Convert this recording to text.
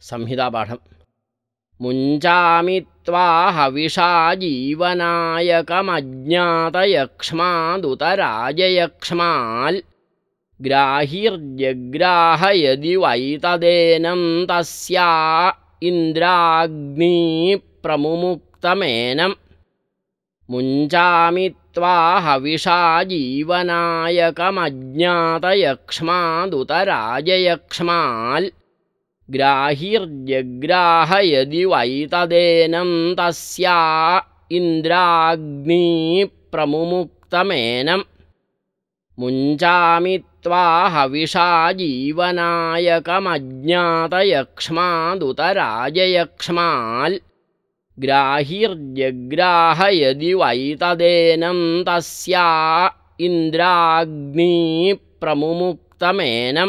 संहितापाठं मुञ्चामि त्वा हविषा जीवनायकमज्ञातयक्ष्मादुतराजयक्ष्माल्। ग्राहिर्जग्राह यदि वैतदेनं तस्या इन्द्राग्नीप्रमुमुक्तमेनं। मुञ्चामि त्वा हविषा जीवनायकमज्ञातयक्ष्मादुतराजयक्ष्माल् ग्राहिर्जग्राह यदि वैतदेनं तस्या इन्द्राग्नीप्रमुमुक्तमेनं। मुञ्चामि त्वा हविषा जीवनायकमज्ञातयक्ष्मादुतराजयक्ष्माल्। ग्राहिर्जग्राह यदि वैतदेनं तस्या इन्द्राग्नीप्रमुमुक्तमेनं